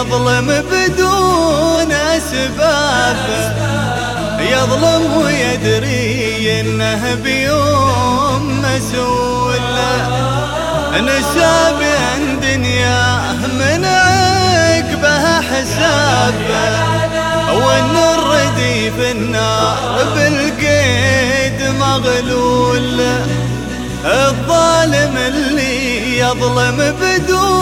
يظلم بدون أسباب. يظلم ويدري إنه بيوم مسؤول. نساب عن دنياه من عقبها حساب. وان الردي في النار بالقيد مغلول. الظالم اللي يظلم بدون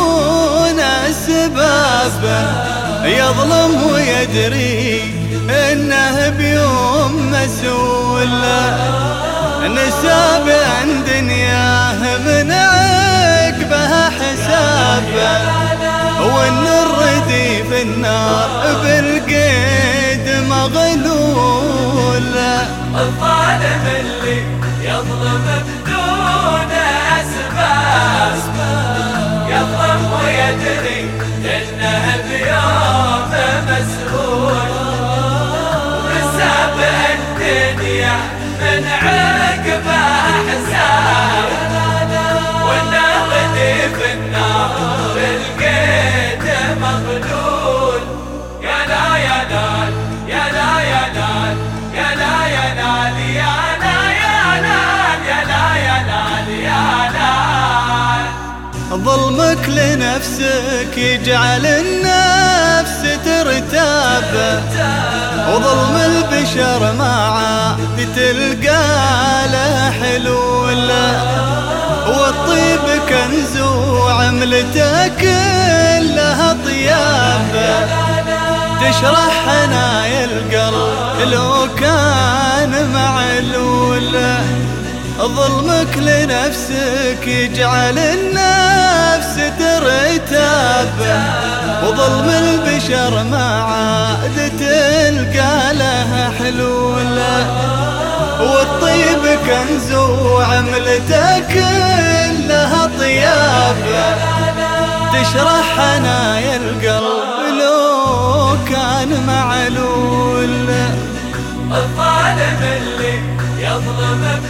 اسباب يظلم ويدري إنه بيوم مسؤول. نساب عن دنياه من عقبها حساب وان الردي في النار بالقيد مغلول. الظالم اللي يظلم بدون أسباب. يظلم ويدري من عقبه حساب والنغدي في النار لقيت مغلول. يا لا يا نال يا لا يا يا لا يا يا لا يا يا لا يا ظلمك لنفسك يجعل النفس ترتاب. وظلم البشر ما تلقى له حلول والطيب كنز وعملته كلها طياب تشرح حنايا القلب لو كان معلول ظلمك لنفسك يجعل النفس ترتاب. وظلم البشر ما عاد تلقى لها حلول والطيب كنز وعملته كلها طياب. تشرح حنايا القلب لو كان معلول. الظالم اللي يظلم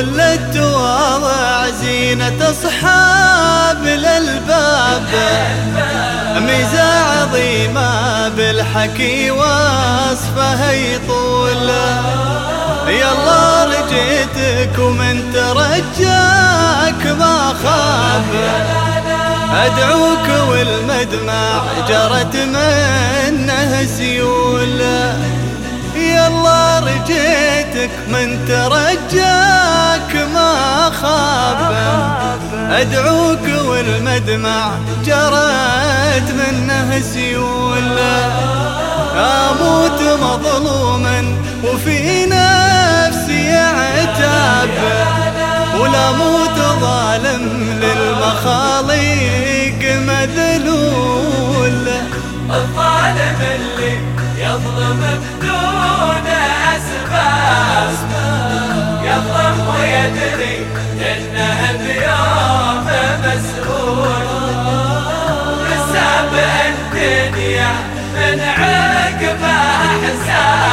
ولا التواضع زينة أصحاب الألباب. ميزة عظيمة بالحكي وصفها يطول يلا رجيتك ومن ترجاك ما خاب. أدعوك والمدمع جرت منه سيول رجيتك من ترجاك ما خاب. أدعوك والمدمع جرت منه سيول أموت مظلوما وفي نفسي عتاب ولا موت ظالم للمخاليق مذلول. الظالم اللي يظلم بدون بضيافة مسؤول لسه الدنيا من عقبه حساب.